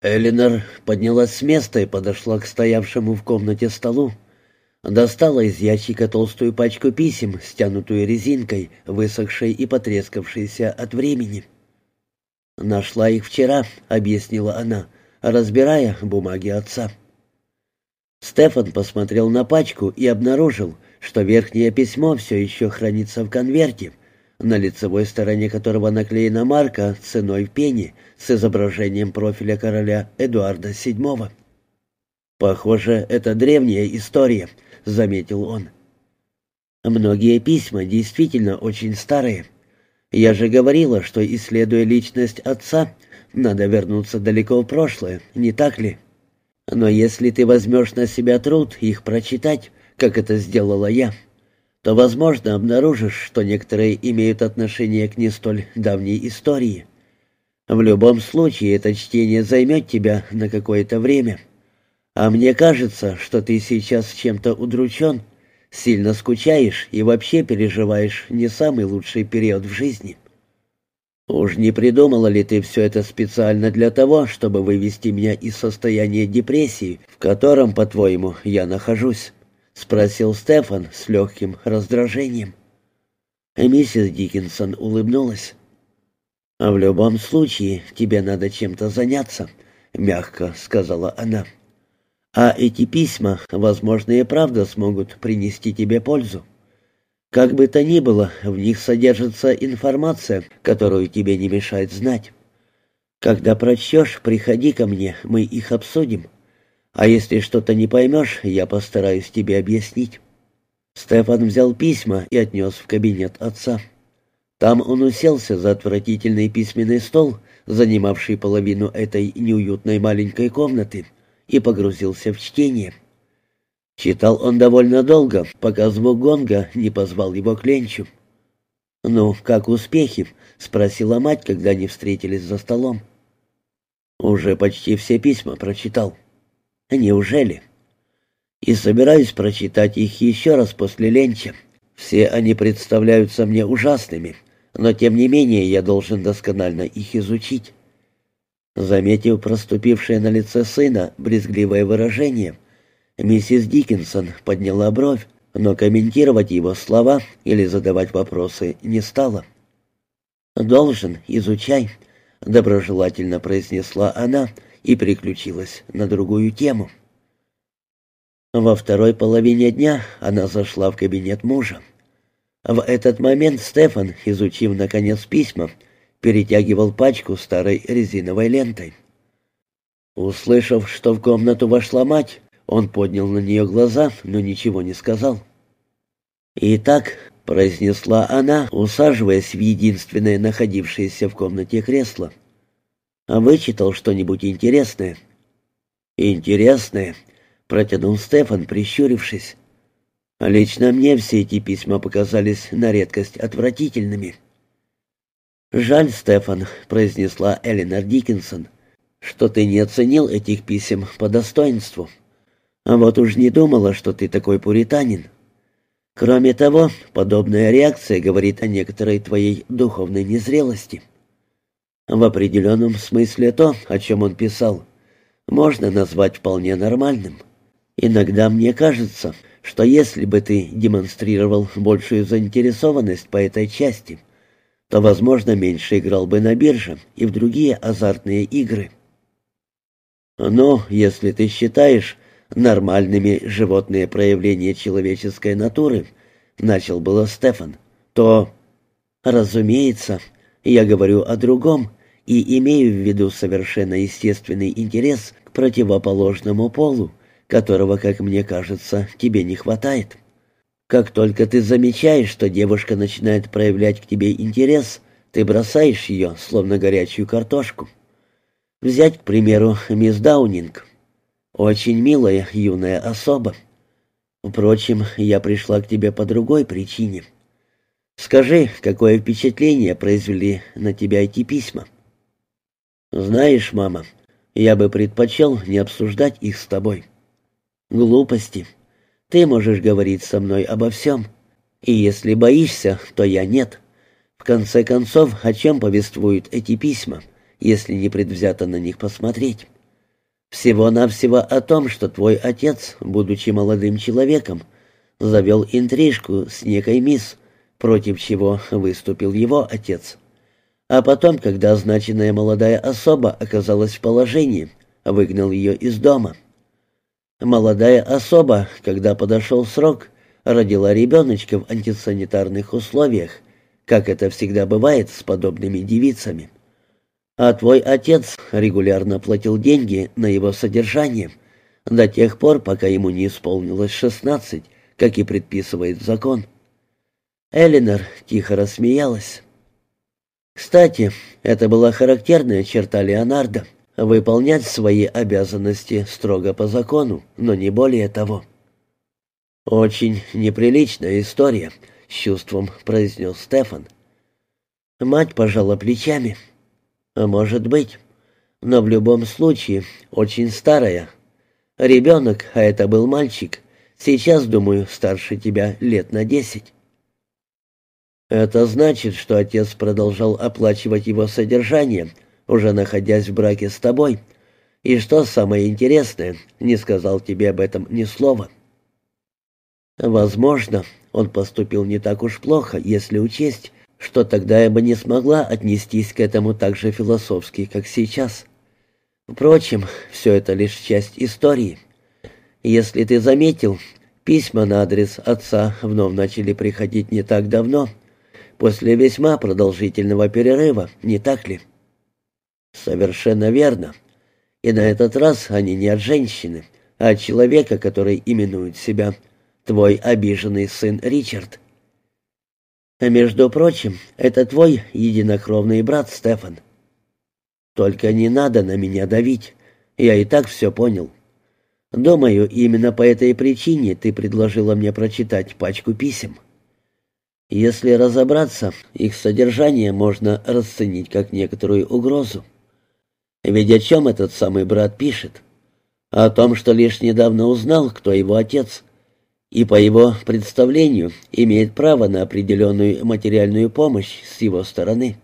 Элинор поднялась с места и подошла к стоявшему в комнате столу. Достала из ящика толстую пачку писем, стянутую резинкой, высохшей и потрескавшейся от времени. «Нашла их вчера», — объяснила она, разбирая бумаги отца. Стефан посмотрел на пачку и обнаружил, что верхнее письмо все еще хранится в конверте, на лицевой стороне которого наклеена марка ценой в пени с изображением профиля короля Эдуарда VII. «Похоже, это древняя история», — заметил он. «Многие письма действительно очень старые. Я же говорила, что, исследуя личность отца, надо вернуться далеко в прошлое, не так ли? Но если ты возьмешь на себя труд их прочитать, как это сделала я, — то, возможно, обнаружишь, что некоторые имеют отношение к не столь давней истории. В любом случае, это чтение займет тебя на какое-то время. А мне кажется, что ты сейчас чем-то удручен, сильно скучаешь и вообще переживаешь не самый лучший период в жизни. Уж не придумала ли ты все это специально для того, чтобы вывести меня из состояния депрессии, в котором, по-твоему, я нахожусь? — спросил Стефан с легким раздражением. Миссис Диккенсон улыбнулась. «А в любом случае тебе надо чем-то заняться», — мягко сказала она. «А эти письма, возможно, и правда смогут принести тебе пользу. Как бы то ни было, в них содержится информация, которую тебе не мешает знать. Когда прочтешь, приходи ко мне, мы их обсудим». А если что-то не поймешь, я постараюсь тебе объяснить». Стефан взял письма и отнес в кабинет отца. Там он уселся за отвратительный письменный стол, занимавший половину этой неуютной маленькой комнаты, и погрузился в чтение. Читал он довольно долго, пока звук гонга не позвал его к ленчу. «Ну, как успехи?» — спросила мать, когда они встретились за столом. «Уже почти все письма прочитал». Неужели? И собираюсь прочитать их еще раз после ленча. Все они представляются мне ужасными, но тем не менее я должен досконально их изучить. Заметив проступившее на лице сына брезгливое выражение, миссис Диккенсон подняла бровь, но комментировать его слова или задавать вопросы не стала. «Должен, изучай», — доброжелательно произнесла она, — и переключилась на другую тему. Во второй половине дня она зашла в кабинет мужа. В этот момент Стефан, изучив наконец письма, перетягивал пачку старой резиновой лентой. Услышав, что в комнату вошла мать, он поднял на нее глаза, но ничего не сказал. «Итак», — произнесла она, усаживаясь в единственное находившееся в комнате кресло, — вычитал что-нибудь интересное?» «Интересное», — протянул Стефан, прищурившись. «Лично мне все эти письма показались на редкость отвратительными». «Жаль, Стефан», — произнесла Эленор Диккенсон, «что ты не оценил этих писем по достоинству. А вот уж не думала, что ты такой пуританин. Кроме того, подобная реакция говорит о некоторой твоей духовной незрелости». В определенном смысле то, о чем он писал, можно назвать вполне нормальным. Иногда мне кажется, что если бы ты демонстрировал большую заинтересованность по этой части, то, возможно, меньше играл бы на бирже и в другие азартные игры. Но если ты считаешь нормальными животные проявления человеческой натуры, начал было Стефан, то, разумеется, я говорю о другом, и имею в виду совершенно естественный интерес к противоположному полу, которого, как мне кажется, тебе не хватает. Как только ты замечаешь, что девушка начинает проявлять к тебе интерес, ты бросаешь ее, словно горячую картошку. Взять, к примеру, мисс Даунинг. Очень милая юная особа. Впрочем, я пришла к тебе по другой причине. Скажи, какое впечатление произвели на тебя эти письма?» «Знаешь, мама, я бы предпочел не обсуждать их с тобой». «Глупости. Ты можешь говорить со мной обо всем. И если боишься, то я нет. В конце концов, о чем повествуют эти письма, если не предвзято на них посмотреть? Всего-навсего о том, что твой отец, будучи молодым человеком, завел интрижку с некой мисс, против чего выступил его отец. А потом, когда означенная молодая особа оказалась в положении, выгнал ее из дома. Молодая особа, когда подошел срок, родила ребеночка в антисанитарных условиях, как это всегда бывает с подобными девицами. А твой отец регулярно платил деньги на его содержание до тех пор, пока ему не исполнилось шестнадцать, как и предписывает закон. Элинор тихо рассмеялась. Кстати, это была характерная черта Леонардо — выполнять свои обязанности строго по закону, но не более того. «Очень неприличная история», — с чувством произнес Стефан. Мать пожала плечами. «Может быть, но в любом случае очень старая. Ребенок, а это был мальчик, сейчас, думаю, старше тебя лет на десять». Это значит, что отец продолжал оплачивать его содержание, уже находясь в браке с тобой. И что самое интересное, не сказал тебе об этом ни слова. Возможно, он поступил не так уж плохо, если учесть, что тогда я бы не смогла отнестись к этому так же философски, как сейчас. Впрочем, все это лишь часть истории. Если ты заметил, письма на адрес отца вновь начали приходить не так давно — после весьма продолжительного перерыва, не так ли? Совершенно верно. И на этот раз они не от женщины, а от человека, который именует себя твой обиженный сын Ричард. А между прочим, это твой единокровный брат Стефан. Только не надо на меня давить. Я и так все понял. Думаю, именно по этой причине ты предложила мне прочитать пачку писем. Если разобраться, их содержание можно расценить как некоторую угрозу. Ведь о чем этот самый брат пишет? О том, что лишь недавно узнал, кто его отец, и по его представлению имеет право на определенную материальную помощь с его стороны.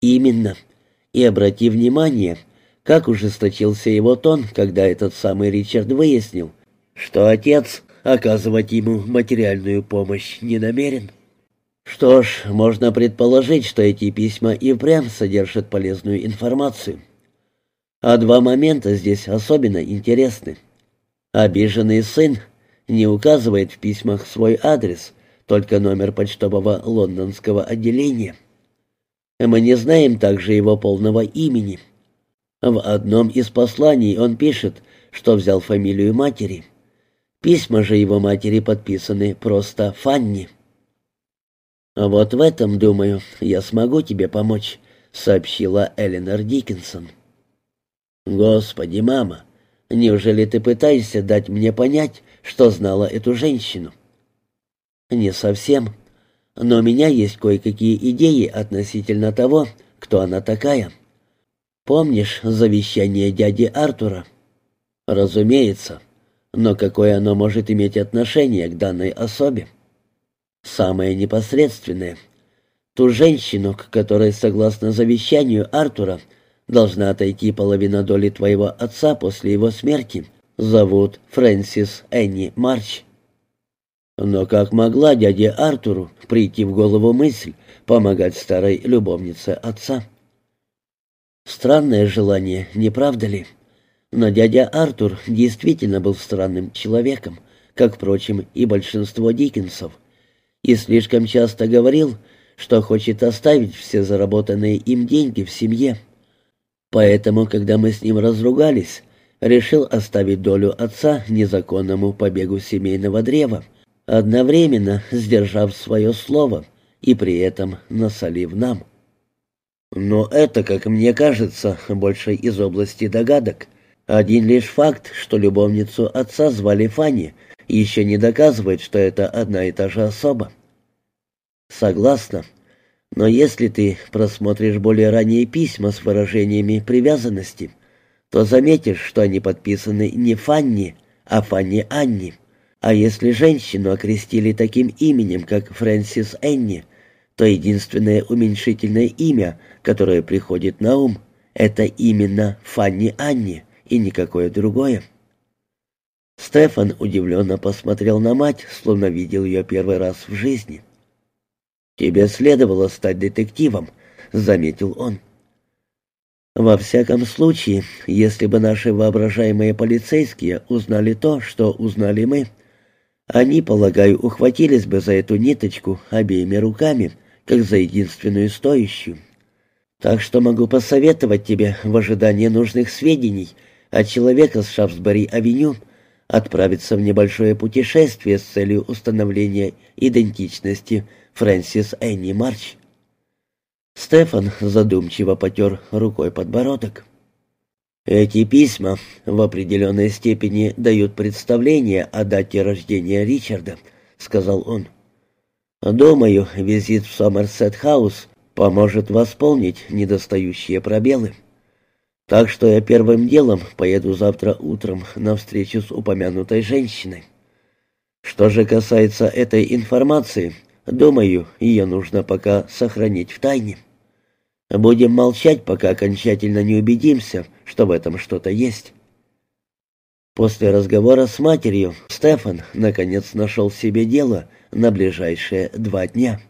Именно. И обрати внимание, как ужесточился его тон, когда этот самый Ричард выяснил, что отец оказывать ему материальную помощь не намерен. Что ж, можно предположить, что эти письма и впрямь содержат полезную информацию. А два момента здесь особенно интересны. Обиженный сын не указывает в письмах свой адрес, только номер почтового лондонского отделения. Мы не знаем также его полного имени. В одном из посланий он пишет, что взял фамилию матери. Письма же его матери подписаны просто «Фанни». А «Вот в этом, думаю, я смогу тебе помочь», — сообщила Эленор Диккенсон. «Господи, мама, неужели ты пытаешься дать мне понять, что знала эту женщину?» «Не совсем. Но у меня есть кое-какие идеи относительно того, кто она такая. Помнишь завещание дяди Артура?» «Разумеется. Но какое оно может иметь отношение к данной особе?» Самое непосредственное. Ту женщину, к которой, согласно завещанию Артура, должна отойти половина доли твоего отца после его смерти, зовут Фрэнсис Энни Марч. Но как могла дяде Артуру прийти в голову мысль помогать старой любовнице отца? Странное желание, не правда ли? Но дядя Артур действительно был странным человеком, как, впрочем, и большинство Диккенсов и слишком часто говорил, что хочет оставить все заработанные им деньги в семье. Поэтому, когда мы с ним разругались, решил оставить долю отца незаконному побегу семейного древа, одновременно сдержав свое слово и при этом насолив нам. Но это, как мне кажется, больше из области догадок. Один лишь факт, что любовницу отца звали Фанни — еще не доказывает, что это одна и та же особа. Согласна. Но если ты просмотришь более ранние письма с выражениями привязанности, то заметишь, что они подписаны не Фанни, а Фанни Анни. А если женщину окрестили таким именем, как Фрэнсис Энни, то единственное уменьшительное имя, которое приходит на ум, это именно Фанни Анни, и никакое другое. Стефан удивленно посмотрел на мать, словно видел ее первый раз в жизни. «Тебе следовало стать детективом», — заметил он. «Во всяком случае, если бы наши воображаемые полицейские узнали то, что узнали мы, они, полагаю, ухватились бы за эту ниточку обеими руками, как за единственную стоящую. Так что могу посоветовать тебе в ожидании нужных сведений от человека с Шафсбери-авеню отправиться в небольшое путешествие с целью установления идентичности Фрэнсис Энни Марч. Стефан задумчиво потер рукой подбородок. Эти письма в определенной степени дают представление о дате рождения Ричарда, сказал он. Думаю, визит в Сомерсет-хаус поможет восполнить недостающие пробелы. Так что я первым делом поеду завтра утром на встречу с упомянутой женщиной. Что же касается этой информации, думаю, ее нужно пока сохранить в тайне. Будем молчать, пока окончательно не убедимся, что в этом что-то есть. После разговора с матерью Стефан наконец нашел себе дело на ближайшие два дня.